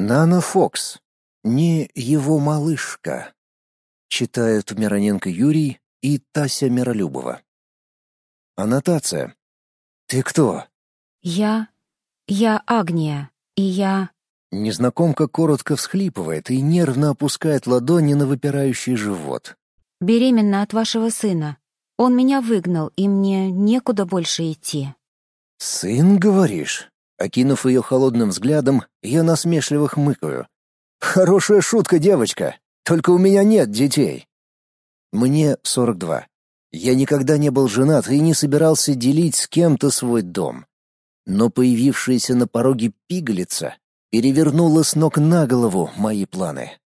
Нана Фокс. Не его малышка. Читают Мироненко Юрий и Тася Миролюбова. Аннотация. Ты кто? Я... Я Агния, и я... Незнакомка коротко всхлипывает и нервно опускает ладони на выпирающий живот. Беременна от вашего сына. Он меня выгнал, и мне некуда больше идти. «Сын, говоришь?» Окинув ее холодным взглядом, я насмешливо хмыкаю. «Хорошая шутка, девочка, только у меня нет детей». Мне 42. Я никогда не был женат и не собирался делить с кем-то свой дом. Но появившаяся на пороге пигалица перевернула с ног на голову мои планы.